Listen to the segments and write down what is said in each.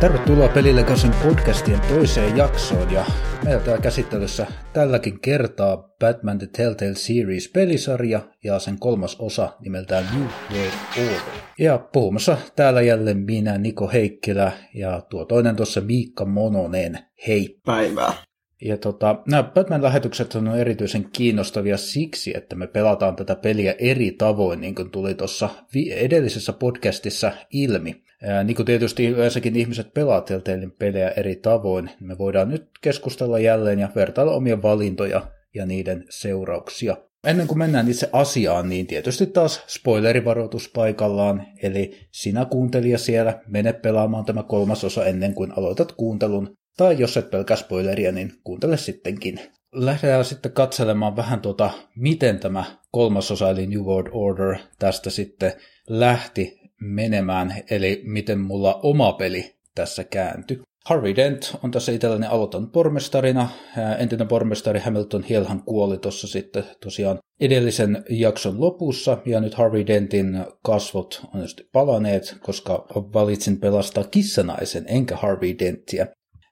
Tervetuloa Pelilekasen podcastien toiseen jaksoon ja meillä täällä käsittelyssä tälläkin kertaa Batman The Telltale Series pelisarja ja sen kolmas osa nimeltään New World Order. Ja puhumassa täällä jälleen minä Niko Heikkilä ja tuo toinen tuossa Miikka Mononen. Hei! Päivää! Ja tota, nämä Batman-lähetykset on erityisen kiinnostavia siksi, että me pelataan tätä peliä eri tavoin, niin kuin tuli tuossa edellisessä podcastissa ilmi. Niin kuin tietysti yleensäkin ihmiset pelaa Telltalein pelejä eri tavoin, niin me voidaan nyt keskustella jälleen ja vertailla omia valintoja ja niiden seurauksia. Ennen kuin mennään itse asiaan, niin tietysti taas spoilerivaroitus paikallaan, eli sinä kuuntelija siellä, mene pelaamaan tämä kolmas osa ennen kuin aloitat kuuntelun, tai jos et pelkää spoileria, niin kuuntele sittenkin. Lähdetään sitten katselemaan vähän tuota, miten tämä kolmas osa, eli New World Order, tästä sitten lähti menemään, eli miten mulla oma peli tässä kääntyi. Harvey Dent on tässä itselläni aloittanut pormestarina. Entinen pormestari Hamilton Hillhan kuoli tuossa sitten tosiaan edellisen jakson lopussa, ja nyt Harvey Dentin kasvot on just palaneet, koska valitsin pelastaa kissanaisen, enkä Harvey Denttiä.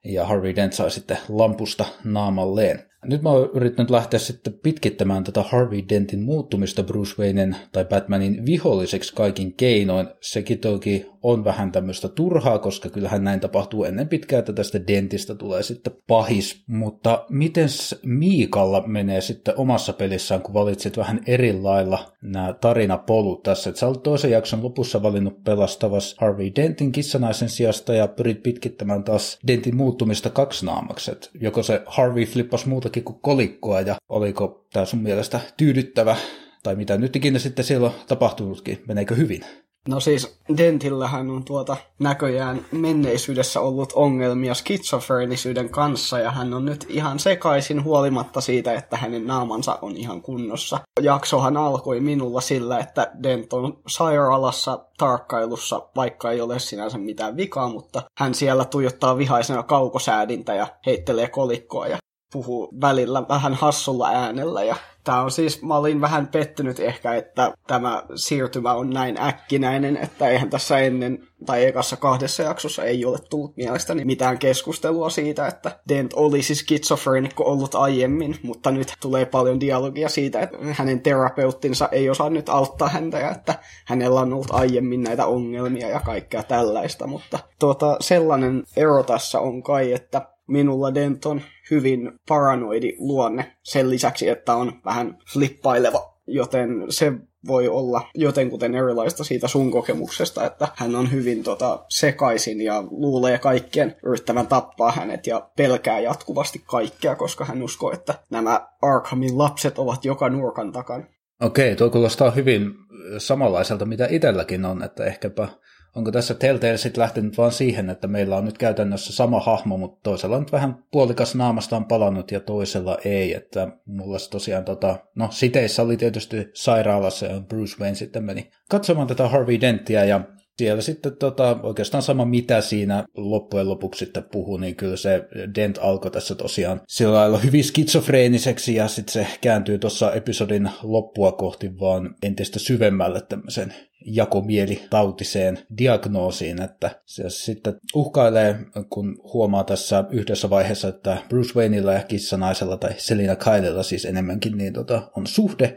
Ja Harvey Dent sai sitten lampusta naamalleen. Nyt mä oon yrittänyt lähteä sitten pitkittämään tätä Harvey Dentin muuttumista Bruce Waynen tai Batmanin viholliseksi kaikin keinoin. Sekin toki on vähän tämmöistä turhaa, koska kyllähän näin tapahtuu ennen pitkää, että tästä Dentistä tulee sitten pahis. Mutta miten Miikalla menee sitten omassa pelissään, kun valitsit vähän eri lailla nämä tarinapolut tässä? Et sä olet toisen jakson lopussa valinnut pelastavas Harvey Dentin kissanaisen sijasta ja pyrit pitkittämään taas Dentin muuttumista kaksinaamaksi. joko se Harvey flippas muutakin kuin kolikkoa ja oliko tämä sun mielestä tyydyttävä tai mitä nyt ikinä sitten siellä on tapahtunutkin, meneekö hyvin? No siis Dentillähän on tuota näköjään menneisyydessä ollut ongelmia skitsofreenisyyden kanssa ja hän on nyt ihan sekaisin huolimatta siitä, että hänen naamansa on ihan kunnossa. Jaksohan alkoi minulla sillä, että Dent on sairaalassa tarkkailussa, vaikka ei ole sinänsä mitään vikaa, mutta hän siellä tuijottaa vihaisena kaukosäädintä ja heittelee kolikkoa ja puhuu välillä vähän hassulla äänellä ja Tämä on siis, mä olin vähän pettynyt ehkä, että tämä siirtymä on näin äkkinäinen, että eihän tässä ennen tai ekassa kahdessa jaksossa ei ole tullut mielestäni mitään keskustelua siitä, että Dent olisi skitsofreenikko ollut aiemmin, mutta nyt tulee paljon dialogia siitä, että hänen terapeuttinsa ei osaa nyt auttaa häntä ja että hänellä on ollut aiemmin näitä ongelmia ja kaikkea tällaista, mutta tuota, sellainen ero tässä on kai, että minulla Dent on hyvin paranoidi luonne sen lisäksi, että on vähän flippaileva, joten se voi olla jotenkuten erilaista siitä sun kokemuksesta, että hän on hyvin tota, sekaisin ja luulee kaikkien yrittävän tappaa hänet ja pelkää jatkuvasti kaikkea, koska hän uskoo, että nämä Arkhamin lapset ovat joka nurkan takana. Okei, tuo kuulostaa hyvin samanlaiselta, mitä itselläkin on, että ehkäpä onko tässä Telltale sitten lähtenyt vaan siihen, että meillä on nyt käytännössä sama hahmo, mutta toisella on nyt vähän puolikas naamasta on palannut ja toisella ei, että mulla se tosiaan tota, no siteissä oli tietysti sairaalassa ja Bruce Wayne sitten meni katsomaan tätä Harvey Denttiä ja siellä sitten tota, oikeastaan sama mitä siinä loppujen lopuksi sitten puhuu, niin kyllä se Dent alkoi tässä tosiaan sillä lailla hyvin skitsofreeniseksi ja sitten se kääntyy tuossa episodin loppua kohti vaan entistä syvemmälle tämmöisen jakomielitautiseen diagnoosiin, että se sitten uhkailee, kun huomaa tässä yhdessä vaiheessa, että Bruce Wayneilla ja kissanaisella tai Selina Kylella siis enemmänkin niin tota, on suhde,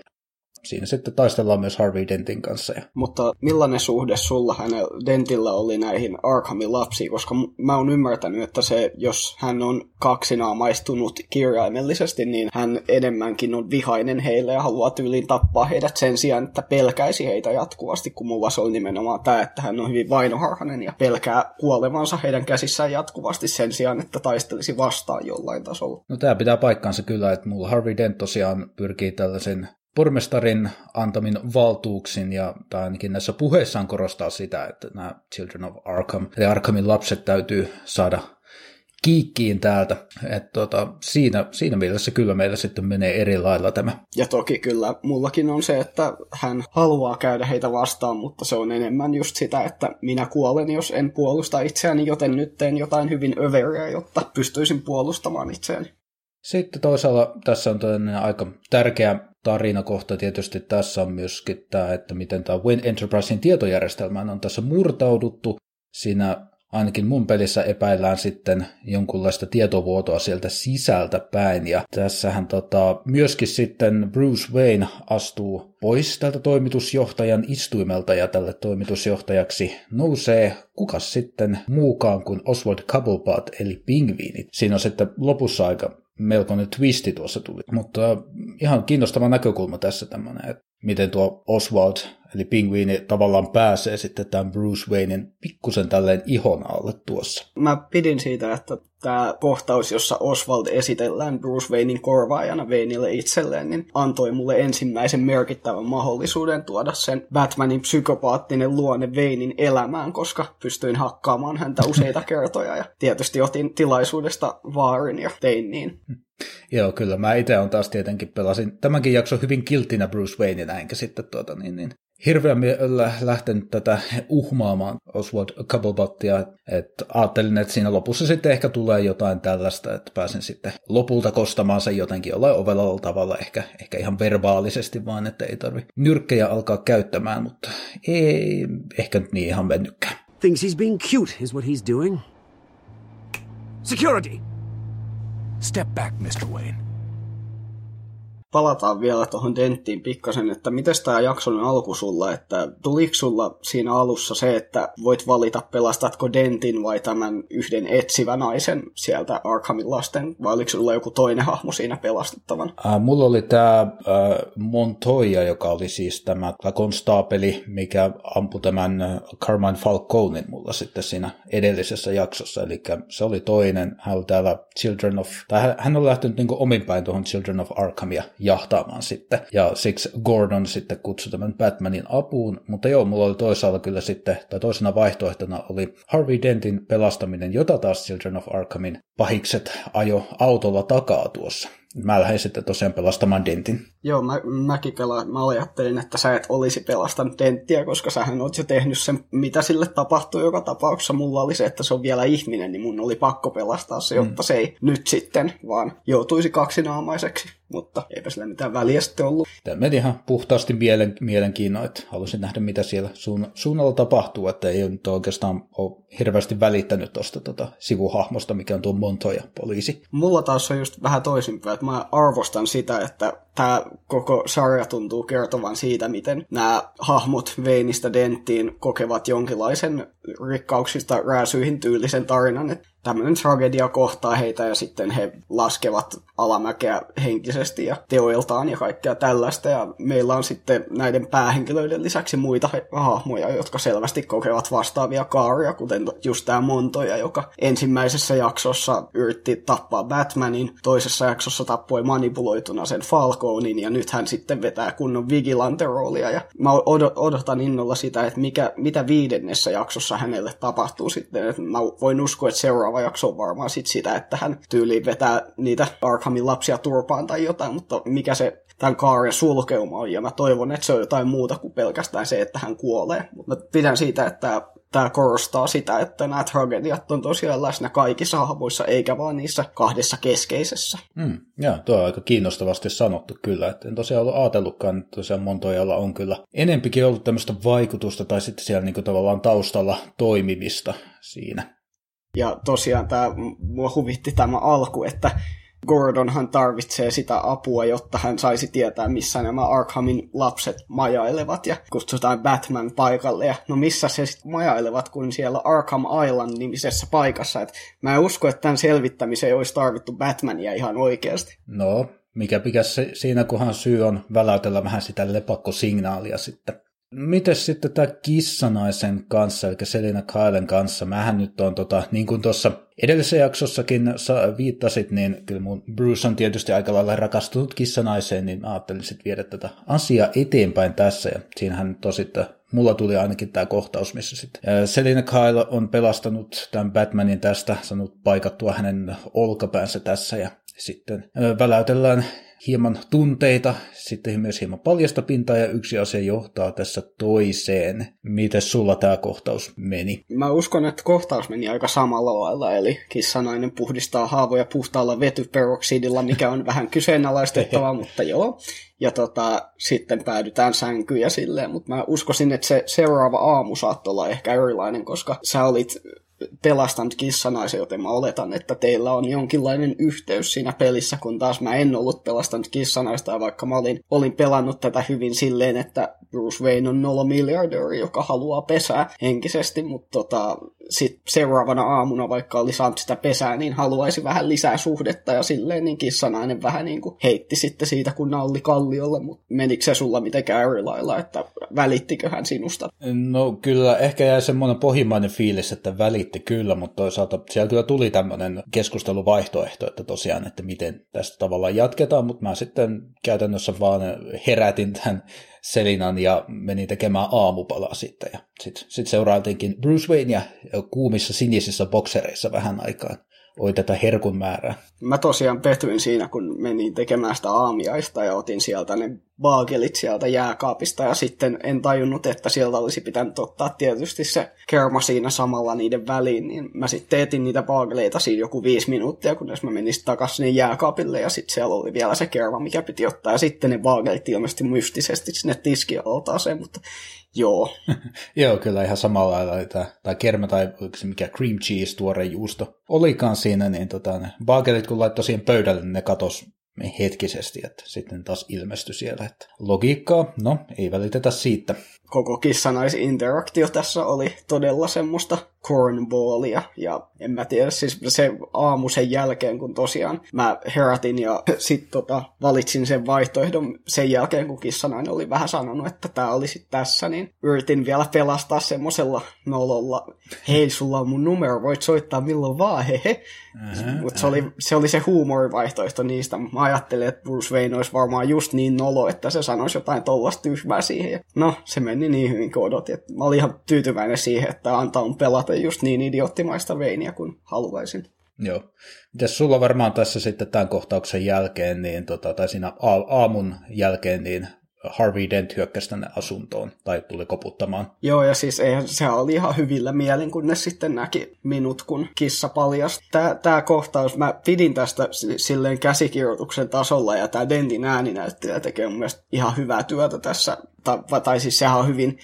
siinä sitten taistellaan myös Harvey Dentin kanssa. Mutta millainen suhde sulla hänellä Dentillä oli näihin Arkhamin lapsiin? Koska mä oon ymmärtänyt, että se, jos hän on kaksinaamaistunut kirjaimellisesti, niin hän enemmänkin on vihainen heille ja haluaa tyyliin tappaa heidät sen sijaan, että pelkäisi heitä jatkuvasti, kun mulla se on nimenomaan tämä, että hän on hyvin vainoharhainen ja pelkää kuolevansa heidän käsissään jatkuvasti sen sijaan, että taistelisi vastaan jollain tasolla. No tämä pitää paikkansa kyllä, että mulla Harvey Dent tosiaan pyrkii tällaisen pormestarin antamin valtuuksin, ja tai ainakin näissä puheissaan korostaa sitä, että nämä Children of Arkham, eli Arkhamin lapset täytyy saada kiikkiin täältä. Että tota, siinä, siinä mielessä kyllä meillä sitten menee eri lailla tämä. Ja toki kyllä mullakin on se, että hän haluaa käydä heitä vastaan, mutta se on enemmän just sitä, että minä kuolen, jos en puolusta itseäni, joten nyt teen jotain hyvin överiä, jotta pystyisin puolustamaan itseäni. Sitten toisaalla tässä on toinen aika tärkeä tarinakohta tietysti tässä on myöskin tämä, että miten tämä Wayne Enterprisein tietojärjestelmään on tässä murtauduttu. Siinä ainakin mun pelissä epäillään sitten jonkunlaista tietovuotoa sieltä sisältä päin. Ja tässähän tota, myöskin sitten Bruce Wayne astuu pois tältä toimitusjohtajan istuimelta ja tälle toimitusjohtajaksi nousee kukas sitten muukaan kuin Oswald Cobblepot eli pingviinit. Siinä on sitten lopussa aika melkoinen twisti tuossa tuli. Mutta ihan kiinnostava näkökulma tässä tämmöinen, että miten tuo Oswald, eli pingviini, tavallaan pääsee sitten tämän Bruce Waynein pikkusen tälleen ihon alle tuossa. Mä pidin siitä, että tämä kohtaus, jossa Oswald esitellään Bruce Waynein korvaajana Wayneille itselleen, niin antoi mulle ensimmäisen merkittävän mahdollisuuden tuoda sen Batmanin psykopaattinen luonne Waynein elämään, koska pystyin hakkaamaan häntä useita kertoja ja tietysti otin tilaisuudesta vaarin ja tein niin. Joo, kyllä. Mä itse on taas tietenkin pelasin tämänkin jakso hyvin kiltinä Bruce Wayneina, enkä sitten tuota, niin, niin, hirveän lähtenyt tätä uhmaamaan Oswald Cobblepottia, että ajattelin, että siinä lopussa sitten ehkä tulee jotain tällaista, että pääsen sitten lopulta kostamaan sen jotenkin jollain ovella tavalla, ehkä, ehkä ihan verbaalisesti vaan, että ei tarvi nyrkkejä alkaa käyttämään, mutta ei ehkä nyt niin ihan mennytkään. Thinks he's being cute is what he's doing. Security! Step back, Mr. Wayne. Palataan vielä tuohon Denttiin pikkasen, että miten tämä jakson alku sulla, että tuliko sulla siinä alussa se, että voit valita pelastatko Dentin vai tämän yhden etsivän naisen sieltä Arkhamin lasten, vai oliko sulla joku toinen hahmo siinä pelastettavan? Äh, mulla oli tämä äh, Montoya, joka oli siis tämä konstaapeli, mikä ampui tämän Carmine Falconein mulla sitten siinä edellisessä jaksossa, eli se oli toinen, hän oli täällä Children of, tai hän on lähtenyt niin ominpäin tuohon Children of Arkhamia jahtaamaan sitten. Ja siksi Gordon sitten kutsui tämän Batmanin apuun, mutta joo, mulla oli toisaalta kyllä sitten, tai toisena vaihtoehtona oli Harvey Dentin pelastaminen, jota taas Children of Arkhamin pahikset ajo autolla takaa tuossa. Mä lähdin sitten tosiaan pelastamaan Dentin. Joo, mä, mäkin pelaan. Mä ajattelin, että sä et olisi pelastanut Denttiä, koska sähän oot jo tehnyt sen, mitä sille tapahtuu joka tapauksessa. Mulla oli se, että se on vielä ihminen, niin mun oli pakko pelastaa se, jotta mm. se ei nyt sitten vaan joutuisi kaksinaamaiseksi mutta eipä sillä mitään väliä sitten ollut. Tämä meni ihan puhtaasti mielen, mielenkiinnoa, että halusin nähdä, mitä siellä suun, suunnalla tapahtuu, että ei nyt oikeastaan ole hirveästi välittänyt tuosta tota sivuhahmosta, mikä on tuo Montoya poliisi. Mulla taas on just vähän toisinpäin, että mä arvostan sitä, että tämä koko sarja tuntuu kertovan siitä, miten nämä hahmot Veinistä Denttiin kokevat jonkinlaisen rikkauksista rääsyihin tyylisen tarinan, että tämmöinen tragedia kohtaa heitä ja sitten he laskevat alamäkeä henkisesti ja teoiltaan ja kaikkea tällaista. Ja meillä on sitten näiden päähenkilöiden lisäksi muita hahmoja, jotka selvästi kokevat vastaavia kaaria, kuten just tämä Montoja, joka ensimmäisessä jaksossa yritti tappaa Batmanin, toisessa jaksossa tappoi manipuloituna sen Falconin ja nyt hän sitten vetää kunnon vigilante-roolia. Ja mä odotan innolla sitä, että mikä, mitä viidennessä jaksossa hänelle tapahtuu sitten. Että mä voin uskoa, että seuraava jakso on varmaan sit sitä, että hän tyyliin vetää niitä Arkhamin lapsia turpaan tai jotain, mutta mikä se tämän kaaren sulkeuma on, ja mä toivon, että se on jotain muuta kuin pelkästään se, että hän kuolee. Mutta mä pidän siitä, että tämä korostaa sitä, että nämä tragediat on tosiaan läsnä kaikissa hahmoissa, eikä vaan niissä kahdessa keskeisessä. Mm, joo, tuo on aika kiinnostavasti sanottu kyllä. että en tosiaan ollut ajatellutkaan, että tosiaan Montoyalla on kyllä enempikin ollut tämmöistä vaikutusta tai sitten siellä niinku tavallaan taustalla toimimista siinä. Ja tosiaan tämä, mua huvitti tämä alku, että Gordonhan tarvitsee sitä apua, jotta hän saisi tietää, missä nämä Arkhamin lapset majailevat ja kutsutaan Batman paikalle. Ja no missä se sitten majailevat, kun siellä Arkham Island-nimisessä paikassa. Et mä en usko, että tämän selvittämiseen olisi tarvittu Batmania ihan oikeasti. No, mikä pikäs siinä kunhan syy on väläytellä vähän sitä lepakkosignaalia sitten. Mites sitten tämä kissanaisen kanssa, eli Selina Kylen kanssa? Mähän nyt on, tota, niin kuin tuossa edellisessä jaksossakin viittasit, niin kyllä mun Bruce on tietysti aika lailla rakastunut kissanaiseen, niin ajattelin sitten viedä tätä asiaa eteenpäin tässä, ja siinähän tosittain mulla tuli ainakin tämä kohtaus, missä sitten Selina Kyle on pelastanut tämän Batmanin tästä, sanonut paikattua hänen olkapäänsä tässä, ja sitten väläytellään hieman tunteita, sitten myös hieman paljasta pintaa ja yksi asia johtaa tässä toiseen. Miten sulla tämä kohtaus meni? Mä uskon, että kohtaus meni aika samalla lailla, eli kissanainen puhdistaa haavoja puhtaalla vetyperoksidilla, mikä on vähän kyseenalaistettavaa, mutta joo. Ja tota, sitten päädytään sänkyyn ja silleen, mutta mä uskoisin, että se seuraava aamu saattoi olla ehkä erilainen, koska sä olit pelastanut kissanaisen, joten mä oletan, että teillä on jonkinlainen yhteys siinä pelissä, kun taas mä en ollut pelastanut kissanaista, vaikka mä olin, olin pelannut tätä hyvin silleen, että Bruce Wayne on nolo miljardööri, joka haluaa pesää henkisesti, mutta tota, sit seuraavana aamuna, vaikka oli saanut sitä pesää, niin haluaisi vähän lisää suhdetta ja silleen niin kissanainen vähän niin kuin heitti sitten siitä, kun oli kalliolle, mutta menikö se sulla mitenkään eri lailla, että välittikö hän sinusta? No kyllä, ehkä jäi semmoinen pohjimmainen fiilis, että välitti kyllä, mutta toisaalta siellä kyllä tuli tämmöinen keskusteluvaihtoehto, että tosiaan, että miten tästä tavallaan jatketaan, mutta mä sitten käytännössä vaan herätin tämän Selinan ja meni tekemään aamupalaa sitten. Ja sitten sit seurailtiinkin Bruce Wayne ja kuumissa sinisissä boksereissa vähän aikaa oi tätä herkun määrää. Mä tosiaan petyin siinä, kun menin tekemään sitä aamiaista ja otin sieltä ne baagelit sieltä jääkaapista ja sitten en tajunnut, että sieltä olisi pitänyt ottaa tietysti se kerma siinä samalla niiden väliin, niin mä sitten teetin niitä baageleita siinä joku viisi minuuttia, kunnes mä menin takaisin sinne jääkaapille ja sitten siellä oli vielä se kerma, mikä piti ottaa ja sitten ne baagelit ilmeisesti mystisesti sinne tiskialtaaseen, mutta Joo. Joo, kyllä ihan samalla lailla, että, tai kerma tai se mikä cream cheese, tuore juusto olikaan siinä, niin tota, ne bagelit kun laittoi siihen pöydälle, niin ne katos hetkisesti, että sitten taas ilmestyi siellä. Että logiikkaa, no ei välitetä siitä koko kissanaisinteraktio tässä oli todella semmoista cornballia. Ja en mä tiedä, siis se aamu sen jälkeen, kun tosiaan mä herätin ja sit tota, valitsin sen vaihtoehdon sen jälkeen, kun kissanainen oli vähän sanonut, että tää olisi tässä, niin yritin vielä pelastaa semmosella nololla, hei, sulla on mun numero, voit soittaa milloin vaan, hehe. Uh-huh, Mutta se, oli, se oli se huumorivaihtoehto niistä. Mä ajattelin, että Bruce Wayne olisi varmaan just niin nolo, että se sanoisi jotain tollasta tyhmää siihen. No, se meni meni niin hyvin kuin odotin. Että mä olin ihan tyytyväinen siihen, että antaa on pelata just niin idioottimaista veiniä kuin haluaisin. Joo. Mitäs sulla varmaan tässä sitten tämän kohtauksen jälkeen, niin tota, tai siinä aamun jälkeen, niin Harvey Dent hyökkäsi tänne asuntoon tai tuli koputtamaan. Joo, ja siis eihän, se oli ihan hyvillä mielin, kun ne sitten näki minut, kun kissa paljasti. Tämä, tämä kohtaus, mä pidin tästä silleen käsikirjoituksen tasolla, ja tämä Dentin ääninäyttelijä tekee mun mielestä ihan hyvää työtä tässä. Tai, tai siis sehän on hyvin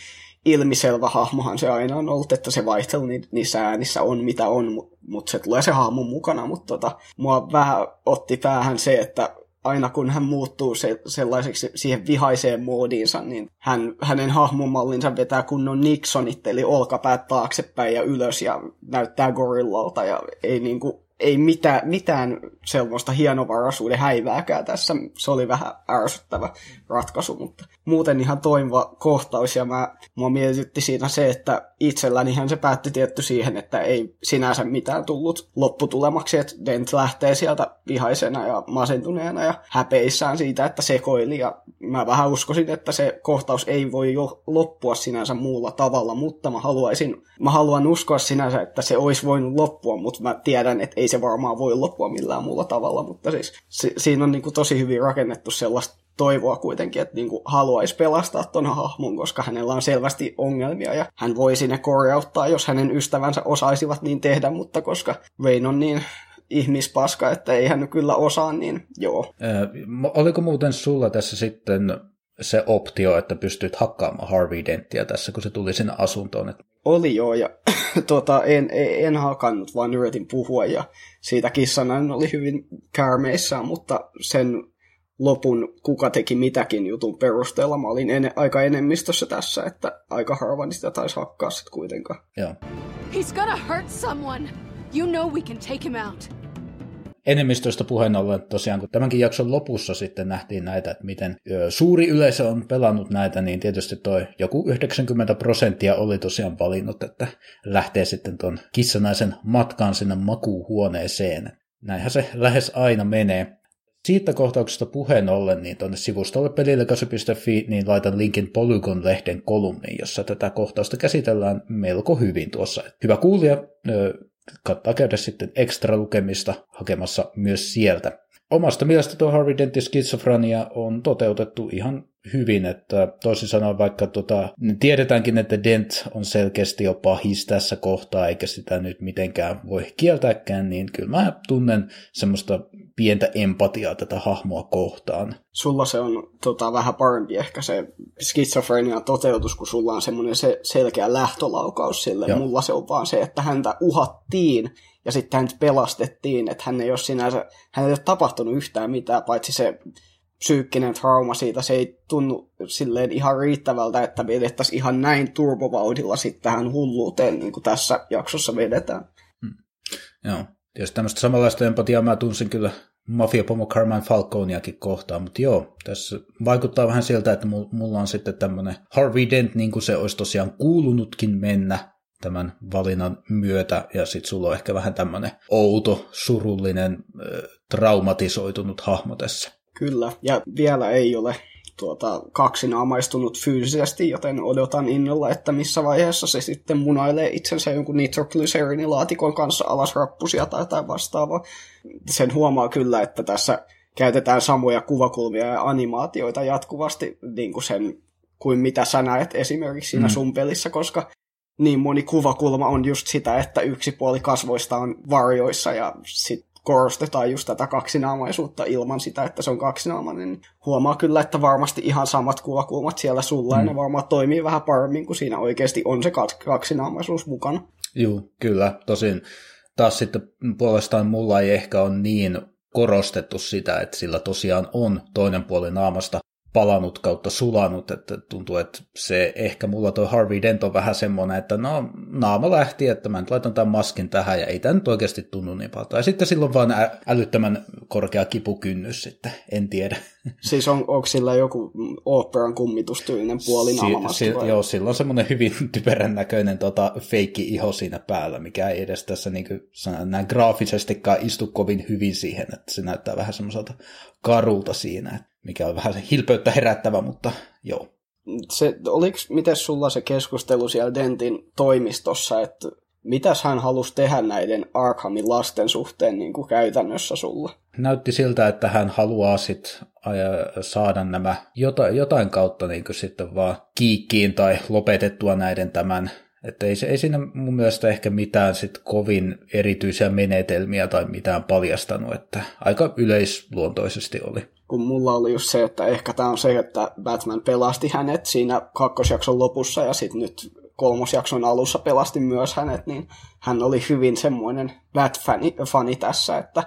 ilmiselvä hahmohan se aina on ollut, että se vaihtelu niissä äänissä on mitä on, mutta mut se tulee se hahmo mukana, mutta tota, mua vähän otti päähän se, että aina kun hän muuttuu se, sellaiseksi siihen vihaiseen moodiinsa, niin hän, hänen hahmomallinsa vetää kunnon Nixonit, eli olkapäät taaksepäin ja ylös ja näyttää gorillalta ja ei niinku ei mitään, mitään sellaista hienovaraisuuden häivääkään tässä. Se oli vähän ärsyttävä ratkaisu, mutta muuten ihan toimiva kohtaus. Ja mä, mua mietitytti siinä se, että itsellänihän se päätti tietty siihen, että ei sinänsä mitään tullut lopputulemaksi, että Dent lähtee sieltä vihaisena ja masentuneena ja häpeissään siitä, että sekoili. Ja mä vähän uskoisin, että se kohtaus ei voi jo loppua sinänsä muulla tavalla, mutta mä haluaisin, mä haluan uskoa sinänsä, että se olisi voinut loppua, mutta mä tiedän, että ei se varmaan voi loppua millään muulla tavalla, mutta siis si- siinä on niin kuin tosi hyvin rakennettu sellaista toivoa kuitenkin, että niin kuin haluaisi pelastaa ton hahmon, koska hänellä on selvästi ongelmia ja hän voi sinne korjauttaa, jos hänen ystävänsä osaisivat niin tehdä, mutta koska Wayne on niin ihmispaska, että ei hän kyllä osaa, niin joo. Äh, oliko muuten sulla tässä sitten se optio, että pystyt hakkaamaan Harvey Denttiä tässä, kun se tuli sinne asuntoon? Että... Oli joo, ja tuota, en, en hakannut, vaan yritin puhua, ja siitä kissanainen oli hyvin kärmeissään, mutta sen lopun kuka teki mitäkin jutun perusteella mä olin en, aika enemmistössä tässä, että aika harva sitä taisi hakkaa sitten kuitenkaan. Joo. He's gonna hurt someone. You know we can take him out enemmistöstä puheen ollen tosiaan, kun tämänkin jakson lopussa sitten nähtiin näitä, että miten suuri yleisö on pelannut näitä, niin tietysti toi joku 90 prosenttia oli tosiaan valinnut, että lähtee sitten ton kissanaisen matkaan sinne makuuhuoneeseen. Näinhän se lähes aina menee. Siitä kohtauksesta puheen ollen, niin tuonne sivustolle pelillekasu.fi, niin laitan linkin Polygon-lehden kolumniin, jossa tätä kohtausta käsitellään melko hyvin tuossa. Hyvä kuulija, kannattaa käydä sitten ekstra lukemista hakemassa myös sieltä. Omasta mielestä tuo Harvey Dentin on toteutettu ihan hyvin, että toisin sanoen vaikka tota, niin tiedetäänkin, että Dent on selkeästi jo pahis tässä kohtaa, eikä sitä nyt mitenkään voi kieltääkään, niin kyllä mä tunnen semmoista pientä empatiaa tätä hahmoa kohtaan. Sulla se on tota, vähän parempi ehkä se skitsofrenian toteutus, kun sulla on semmoinen se selkeä lähtölaukaus sille. Joo. Mulla se on vaan se, että häntä uhattiin ja sitten hänet pelastettiin, että hän ei ole sinänsä, hän ei ole tapahtunut yhtään mitään, paitsi se psyykkinen trauma siitä, se ei tunnu silleen ihan riittävältä, että vedettäisiin ihan näin turbovauhdilla sitten tähän hulluuteen, niin kuin tässä jaksossa vedetään. Hmm. Joo, tietysti tämmöistä samanlaista empatiaa mä tunsin kyllä mafiapomo Carmine Falconiakin kohtaan, mutta joo, tässä vaikuttaa vähän siltä, että mulla on sitten tämmöinen Harvey Dent, niin kuin se olisi tosiaan kuulunutkin mennä tämän valinnan myötä, ja sitten sulla on ehkä vähän tämmöinen outo, surullinen, traumatisoitunut hahmo tässä. Kyllä, ja vielä ei ole tuota, kaksinaamaistunut fyysisesti, joten odotan innolla, että missä vaiheessa se sitten munailee itsensä jonkun nitroglycerinin kanssa alas rappusia tai jotain vastaavaa. Sen huomaa kyllä, että tässä käytetään samoja kuvakulmia ja animaatioita jatkuvasti niin kuin sen kuin mitä sä näet esimerkiksi siinä mm. sun pelissä, koska niin moni kuvakulma on just sitä, että yksi puoli kasvoista on varjoissa ja sit korostetaan just tätä kaksinaamaisuutta ilman sitä, että se on kaksinaamainen. Niin huomaa kyllä, että varmasti ihan samat kuvakulmat siellä sulla, mm. ja ne varmaan toimii vähän paremmin, kun siinä oikeasti on se kaksinaamaisuus mukana. Joo, kyllä. Tosin taas sitten puolestaan mulla ei ehkä ole niin korostettu sitä, että sillä tosiaan on toinen puoli naamasta palanut kautta sulanut, että tuntuu, että se ehkä mulla tuo Harvey Dent on vähän semmoinen, että no naama lähti, että mä nyt laitan tämän maskin tähän ja ei tämä nyt oikeasti tunnu niin paljon. Ja sitten silloin vaan ä- älyttömän korkea kipukynnys sitten, en tiedä. Siis on, onko sillä joku operan kummitustyylinen puoli si- si- Joo, sillä on semmoinen hyvin typerän näköinen tota, feikki iho siinä päällä, mikä ei edes tässä niin kuin, näin graafisestikaan istu kovin hyvin siihen, että se näyttää vähän semmoiselta karulta siinä, mikä on vähän hilpeyttä herättävä, mutta joo. Se, oliko, miten sulla se keskustelu siellä Dentin toimistossa, että mitäs hän halusi tehdä näiden Arkhamin lasten suhteen niin kuin käytännössä sulla? Näytti siltä, että hän haluaa sit saada nämä jotain, jotain kautta niin kuin sitten vaan kiikkiin tai lopetettua näiden tämän että ei, ei siinä mun mielestä ehkä mitään sit kovin erityisiä menetelmiä tai mitään paljastanut, että aika yleisluontoisesti oli. Kun mulla oli just se, että ehkä tämä on se, että Batman pelasti hänet siinä kakkosjakson lopussa ja sitten nyt kolmosjakson alussa pelasti myös hänet, niin hän oli hyvin semmoinen Bat-fani tässä, että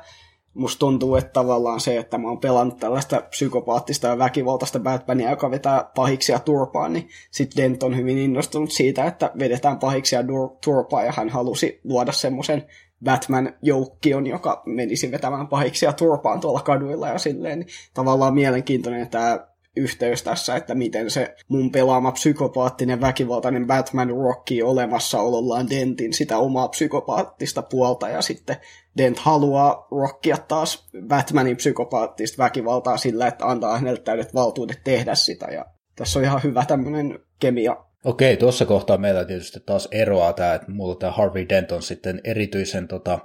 musta tuntuu, että tavallaan se, että mä oon pelannut tällaista psykopaattista ja väkivaltaista Batmania, joka vetää pahiksia turpaan, niin sitten Dent on hyvin innostunut siitä, että vedetään pahiksia turpaan, ja hän halusi luoda semmoisen Batman-joukkion, joka menisi vetämään pahiksia turpaan tuolla kaduilla ja silleen. Niin tavallaan mielenkiintoinen tämä yhteys tässä, että miten se mun pelaama psykopaattinen väkivaltainen Batman rockii olemassaolollaan Dentin sitä omaa psykopaattista puolta ja sitten Dent haluaa rockia taas Batmanin psykopaattista väkivaltaa sillä, että antaa hänelle täydet valtuudet tehdä sitä ja tässä on ihan hyvä tämmöinen kemia Okei, tuossa kohtaa meillä tietysti taas eroaa tämä, että mulla tämä Harvey Dent on sitten erityisen tota,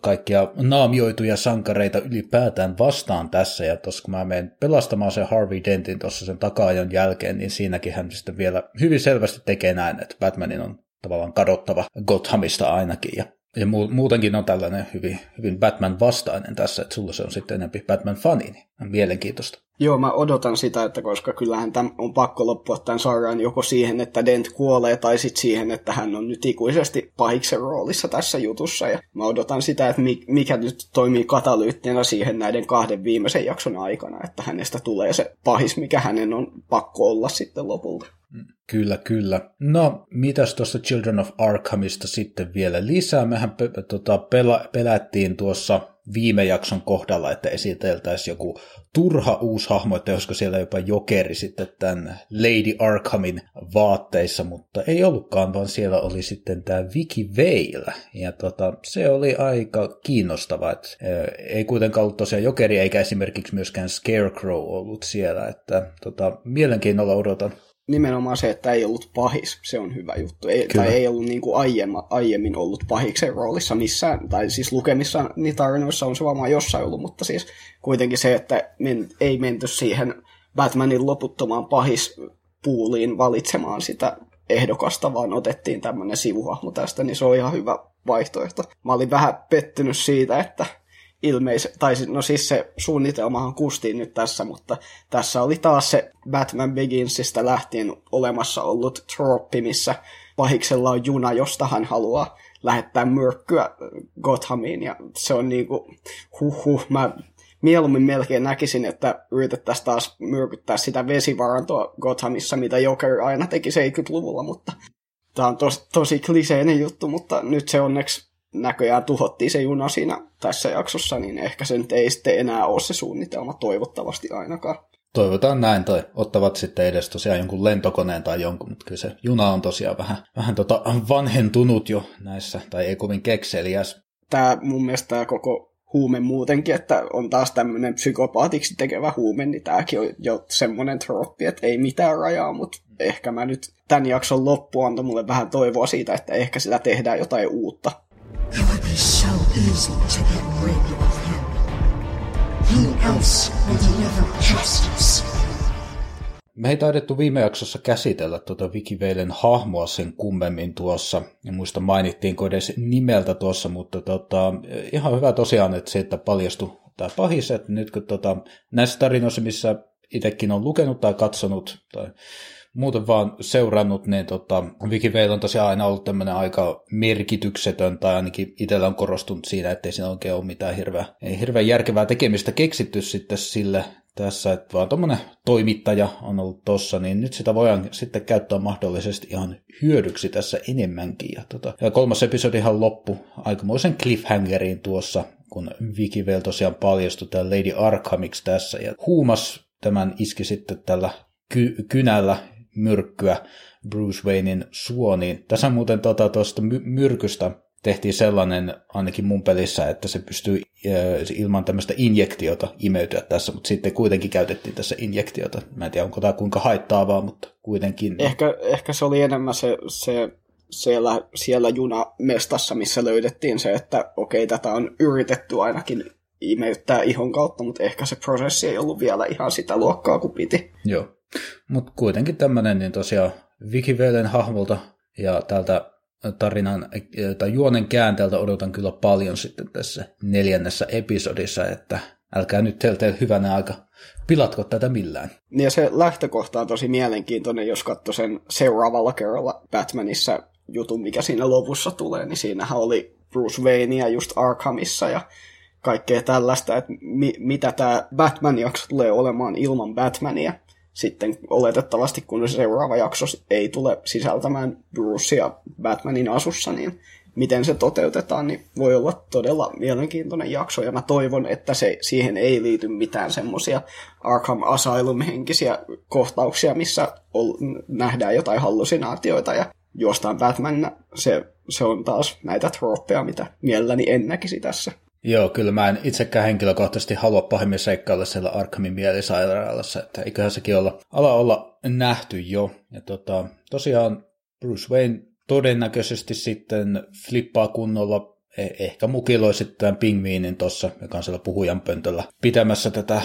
kaikkia naamioituja sankareita ylipäätään vastaan tässä, ja tuossa kun mä menen pelastamaan sen Harvey Dentin tuossa sen takaajan jälkeen, niin siinäkin hän sitten vielä hyvin selvästi tekee näin, että Batmanin on tavallaan kadottava Gothamista ainakin, ja ja muutenkin on tällainen hyvin, hyvin Batman-vastainen tässä, että sulla se on sitten enemmän Batman-fani, niin on mielenkiintoista. Joo, mä odotan sitä, että koska kyllähän tämä on pakko loppua tämän sarjan joko siihen, että Dent kuolee, tai sitten siihen, että hän on nyt ikuisesti pahiksen roolissa tässä jutussa. Ja mä odotan sitä, että mikä nyt toimii katalyyttienä siihen näiden kahden viimeisen jakson aikana, että hänestä tulee se pahis, mikä hänen on pakko olla sitten lopulta. Kyllä, kyllä. No, mitäs tuossa Children of Arkhamista sitten vielä lisää? Mehän pe- tota, pela- pelättiin tuossa viime jakson kohdalla, että esiteltäisiin joku turha uusi hahmo, että olisiko siellä jopa jokeri sitten tämän Lady Arkhamin vaatteissa, mutta ei ollutkaan, vaan siellä oli sitten tämä Vicky Vale, ja tota, se oli aika kiinnostava, että ei kuitenkaan ollut tosiaan jokeri, eikä esimerkiksi myöskään Scarecrow ollut siellä, että tota, mielenkiinnolla odotan nimenomaan se, että ei ollut pahis, se on hyvä juttu. Ei, tai ei ollut niin kuin aiemma, aiemmin ollut pahiksen roolissa missään, tai siis lukemissa niin tarinoissa on se varmaan jossain ollut, mutta siis kuitenkin se, että men, ei menty siihen Batmanin loputtomaan pahispuuliin valitsemaan sitä ehdokasta, vaan otettiin tämmöinen sivuhahmo tästä, niin se on ihan hyvä vaihtoehto. Mä olin vähän pettynyt siitä, että ilmeis, tai no siis se suunnitelmahan kustiin nyt tässä, mutta tässä oli taas se Batman Beginsistä lähtien olemassa ollut troppi, missä pahiksella on juna, josta hän haluaa lähettää myrkkyä Gothamiin, ja se on niinku, huh, mä mieluummin melkein näkisin, että yritettäisiin taas myrkyttää sitä vesivarantoa Gothamissa, mitä Joker aina teki 70-luvulla, mutta tämä on tos, tosi kliseinen juttu, mutta nyt se onneksi näköjään tuhottiin se juna siinä tässä jaksossa, niin ehkä se nyt ei sitten enää ole se suunnitelma, toivottavasti ainakaan. Toivotaan näin, tai ottavat sitten edes tosiaan jonkun lentokoneen tai jonkun, mutta kyllä se juna on tosiaan vähän, vähän tota vanhentunut jo näissä, tai ei kovin kekseliäs. Tämä mun mielestä tämä koko huume muutenkin, että on taas tämmöinen psykopaatiksi tekevä huume, niin tämäkin on jo semmoinen troppi, että ei mitään rajaa, mutta ehkä mä nyt tämän jakson loppu antoi mulle vähän toivoa siitä, että ehkä sillä tehdään jotain uutta. It would be so easy to get rid of him. Who else will deliver justice? Me ei taidettu viime jaksossa käsitellä tuota Wikiveilen hahmoa sen kummemmin tuossa. En muista mainittiinko edes nimeltä tuossa, mutta tota, ihan hyvä tosiaan, että se, että paljastui tämä pahis, että nyt kun tota, näissä tarinoissa, missä itsekin on lukenut tai katsonut tai muuten vaan seurannut, niin tota, Wikiveil on tosiaan aina ollut tämmöinen aika merkityksetön, tai ainakin itsellä on korostunut siinä, ettei siinä oikein ole mitään hirveä, ei hirveän järkevää tekemistä keksitty sitten sille tässä, että vaan tuommoinen toimittaja on ollut tossa, niin nyt sitä voidaan sitten käyttää mahdollisesti ihan hyödyksi tässä enemmänkin. Ja, tota, ja kolmas episodihan loppu aikamoisen cliffhangeriin tuossa, kun Wikiveil tosiaan paljastui tämä Lady Arkhamiksi tässä, ja huumas tämän iski sitten tällä ky- kynällä myrkkyä Bruce Waynein suoniin. Tässä muuten tuosta tota, myrkystä tehtiin sellainen ainakin mun pelissä, että se pystyy ilman tämmöistä injektiota imeytyä tässä, mutta sitten kuitenkin käytettiin tässä injektiota. Mä en tiedä, onko tämä kuinka haittaavaa, mutta kuitenkin. Ehkä, ehkä se oli enemmän se, se siellä, siellä junamestassa, missä löydettiin se, että okei, tätä on yritetty ainakin imeyttää ihon kautta, mutta ehkä se prosessi ei ollut vielä ihan sitä luokkaa kuin piti. Joo. Mutta kuitenkin tämmöinen niin tosiaan Wikivelen hahmolta ja tältä tarinan tai juonen käänteeltä odotan kyllä paljon sitten tässä neljännessä episodissa, että älkää nyt teiltä hyvänä aika pilatko tätä millään. Ja se lähtökohta on tosi mielenkiintoinen, jos katsoo sen seuraavalla kerralla Batmanissa jutun, mikä siinä lopussa tulee, niin siinähän oli Bruce Wayne ja just Arkhamissa ja kaikkea tällaista, että mi- mitä tämä Batman-jakso tulee olemaan ilman Batmania sitten oletettavasti, kun se seuraava jakso ei tule sisältämään Brucea Batmanin asussa, niin miten se toteutetaan, niin voi olla todella mielenkiintoinen jakso, ja mä toivon, että se, siihen ei liity mitään semmoisia Arkham Asylum-henkisiä kohtauksia, missä ol, nähdään jotain hallusinaatioita ja juostaan Batmanina. Se, se on taas näitä trooppeja, mitä mielelläni en näkisi tässä. Joo, kyllä mä en itsekään henkilökohtaisesti halua pahemmin seikkailla siellä Arkhamin mielisairaalassa, että eiköhän sekin olla, ala olla nähty jo. Ja tota, tosiaan Bruce Wayne todennäköisesti sitten flippaa kunnolla, eh- ehkä mukiloi sitten pingviinin tuossa, joka on siellä puhujan pöntöllä pitämässä tätä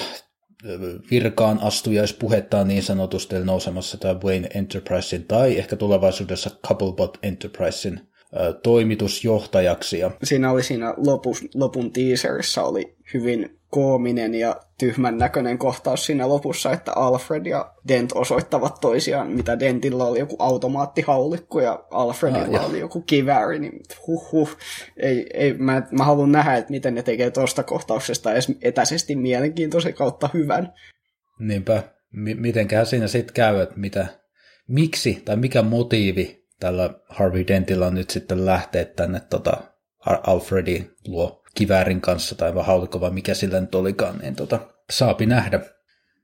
virkaan astujaispuhettaan niin sanotusti, nousemassa tämä Wayne Enterprisein tai ehkä tulevaisuudessa Couplebot Enterprisein toimitusjohtajaksi. Ja... Siinä oli siinä lopus, lopun teaserissa oli hyvin koominen ja tyhmän näköinen kohtaus siinä lopussa, että Alfred ja Dent osoittavat toisiaan, mitä Dentilla oli joku automaattihaulikko ja Alfredilla ah, oli joku kivääri, niin huh, huh. Ei, ei, mä, mä haluan nähdä, että miten ne tekee tuosta kohtauksesta edes etäisesti mielenkiintoisen kautta hyvän. Niinpä, M- mitenköhän siinä sitten käy, että mitä, miksi tai mikä motiivi tällä Harvey Dentilla nyt sitten lähteä tänne tota Alfredi luo kiväärin kanssa tai haulikko vai mikä sillä nyt olikaan, niin tota, saapi nähdä.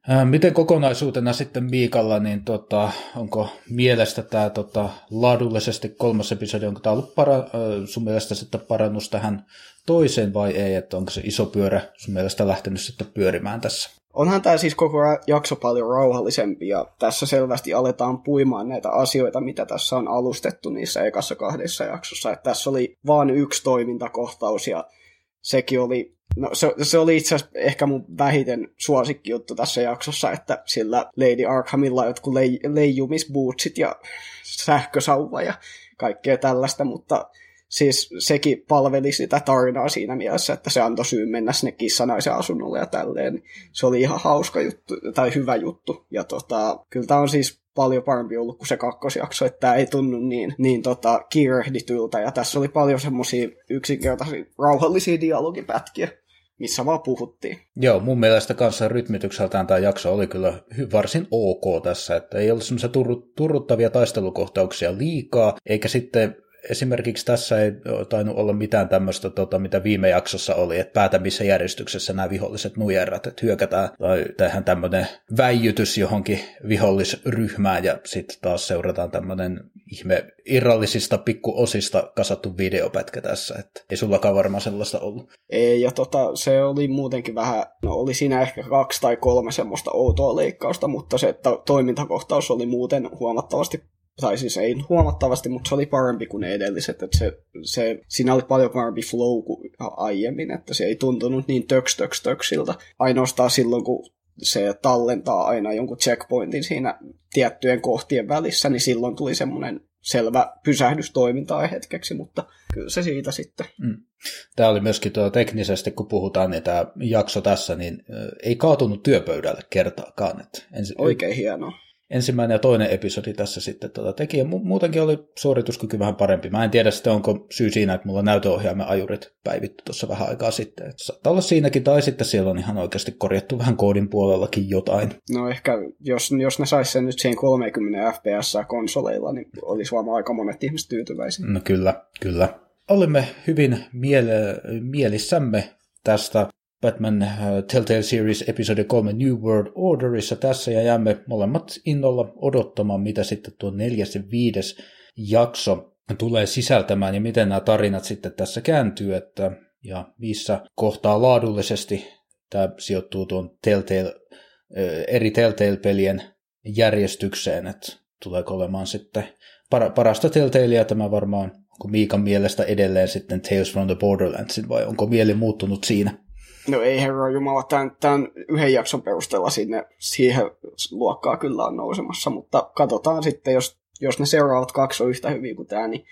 Ää, miten kokonaisuutena sitten Miikalla, niin tota, onko mielestä tämä tota, laadullisesti kolmas episodi, onko tämä ollut para, sun mielestä sitten parannus tähän toiseen vai ei, että onko se iso pyörä sun mielestä lähtenyt sitten pyörimään tässä? Onhan tämä siis koko jakso paljon rauhallisempi ja tässä selvästi aletaan puimaan näitä asioita, mitä tässä on alustettu niissä ekassa kahdessa jaksossa. Että tässä oli vain yksi toimintakohtaus ja sekin oli, no se, se oli itse asiassa ehkä mun vähiten suosikkijuttu tässä jaksossa, että sillä Lady Arkhamilla jotkut lei, leijumisbootsit ja sähkösauva ja kaikkea tällaista, mutta siis sekin palveli sitä tarinaa siinä mielessä, että se antoi syyn mennä sinne kissanaisen asunnolle ja tälleen. Se oli ihan hauska juttu, tai hyvä juttu. Ja tota, kyllä tämä on siis paljon parempi ollut kuin se kakkosjakso, että tämä ei tunnu niin, niin tota, kiirehdityltä. Ja tässä oli paljon semmoisia yksinkertaisia rauhallisia dialogipätkiä missä vaan puhuttiin. Joo, mun mielestä kanssa rytmitykseltään tämä jakso oli kyllä varsin ok tässä, että ei ollut semmoisia turruttavia taistelukohtauksia liikaa, eikä sitten esimerkiksi tässä ei tainnut olla mitään tämmöistä, tota, mitä viime jaksossa oli, että päätä missä järjestyksessä nämä viholliset nujerrat, että hyökätään tai tehdään tämmöinen väijytys johonkin vihollisryhmään ja sitten taas seurataan tämmöinen ihme irrallisista pikkuosista kasattu videopätkä tässä, että ei sullakaan varmaan sellaista ollut. Ei, ja tota, se oli muutenkin vähän, no oli siinä ehkä kaksi tai kolme semmoista outoa leikkausta, mutta se että toimintakohtaus oli muuten huomattavasti tai siis ei huomattavasti, mutta se oli parempi kuin ne edelliset, että se, se, siinä oli paljon parempi flow kuin aiemmin, että se ei tuntunut niin töks töks töksiltä. Ainoastaan silloin, kun se tallentaa aina jonkun checkpointin siinä tiettyjen kohtien välissä, niin silloin tuli semmoinen selvä pysähdys toimintaa hetkeksi, mutta kyllä se siitä sitten. Mm. Tämä oli myöskin tuo teknisesti, kun puhutaan, niin tämä jakso tässä, niin ei kaatunut työpöydälle kertaakaan. Että ensi... Oikein hienoa ensimmäinen ja toinen episodi tässä sitten tota teki, ja mu- muutenkin oli suorituskyky vähän parempi. Mä en tiedä sitten, onko syy siinä, että mulla näytöohjaimen ajurit päivitty tuossa vähän aikaa sitten. Et saattaa olla siinäkin, tai sitten siellä on ihan oikeasti korjattu vähän koodin puolellakin jotain. No ehkä, jos, jos ne sais sen nyt siihen 30 fps konsoleilla, niin olisi varmaan aika monet ihmiset tyytyväisiä. No kyllä, kyllä. Olimme hyvin miele- mielissämme tästä Batman uh, Telltale Series episode 3 New World Orderissa tässä ja jäämme molemmat innolla odottamaan, mitä sitten tuo neljäs ja viides jakso tulee sisältämään ja miten nämä tarinat sitten tässä kääntyy, että ja missä kohtaa laadullisesti tämä sijoittuu tuon Telltale, eri Telltale-pelien järjestykseen, että tuleeko olemaan sitten parasta Telltalea tämä varmaan, onko Miikan mielestä edelleen sitten Tales from the Borderlandsin vai onko mieli muuttunut siinä? No ei herra Jumala, tämän, tämän yhden jakson perusteella sinne siihen luokkaa kyllä on nousemassa, mutta katsotaan sitten, jos, jos ne seuraavat kaksi on yhtä hyviä kuin tämä, niin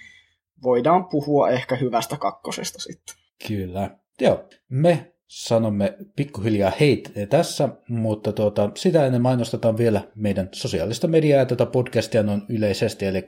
voidaan puhua ehkä hyvästä kakkosesta sitten. Kyllä. Joo, me sanomme pikkuhiljaa hei tässä, mutta tuota, sitä ennen mainostetaan vielä meidän sosiaalista mediaa ja tätä podcastia noin yleisesti, eli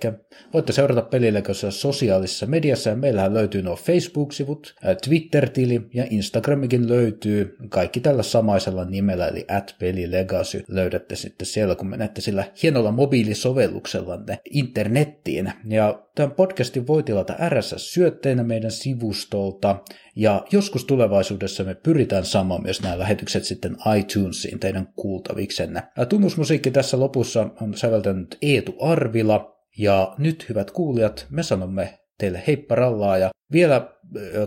voitte seurata Pelileikossa sosiaalisessa mediassa, ja meillähän löytyy nuo Facebook-sivut, Twitter-tili ja Instagramikin löytyy, kaikki tällä samaisella nimellä, eli at pelilegacy löydätte sitten siellä, kun menette sillä hienolla mobiilisovelluksellanne internettiin, ja Tämän podcastin voi tilata RSS-syötteinä meidän sivustolta, ja joskus tulevaisuudessa me pyritään saamaan myös nämä lähetykset sitten iTunesiin teidän kuultaviksenne. Tunnusmusiikki tässä lopussa on säveltänyt Eetu Arvila, ja nyt hyvät kuulijat, me sanomme teille heipparallaa ja vielä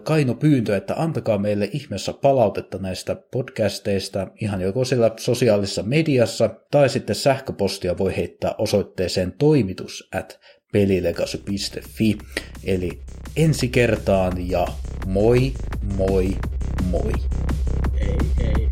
Kaino pyyntö, että antakaa meille ihmeessä palautetta näistä podcasteista ihan joko siellä sosiaalisessa mediassa tai sitten sähköpostia voi heittää osoitteeseen toimitus at pelilegacy.fi. Eli ensi kertaan ja moi, moi, moi. Ei, ei.